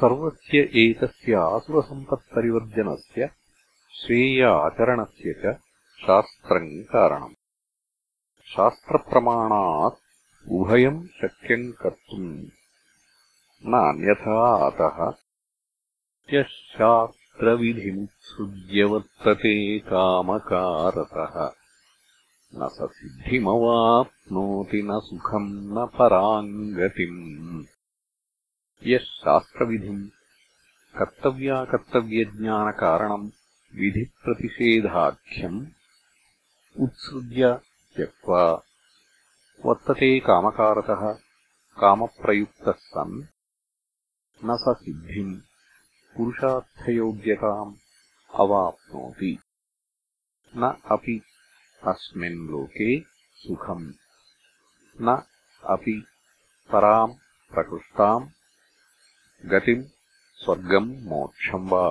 सर्वस्य एतस्य आसुरसम्पत्परिवर्जनस्य श्रेय आचरणस्य च शास्त्रम् कारणम्। शास्त्रप्रमाणात् उभयम् शक्यम् कर्तुम् न अन्यथा अतः शास्त्रविधिमुत्सृज्य वर्तते कामकारतः। न स सिद्धिमवाप्नोति न सुखम् न पराम् गतिम् यः शास्त्रविधिम् कर्तव्याकर्तव्यज्ञानकारणम् विधिप्रतिषेधाख्यम् उत्सृज्य त्यक्त्वा वर्तते कामकारतः कामप्रयुक्तः सन् न स सिद्धिम् पुरुषार्थयोग्यताम् अवाप्नोति। न अपि अस्मिन् लोके सुखम्। न अपि पराम् प्रकृष्टाम् गतिम् स्वर्गम् मोक्षम् वा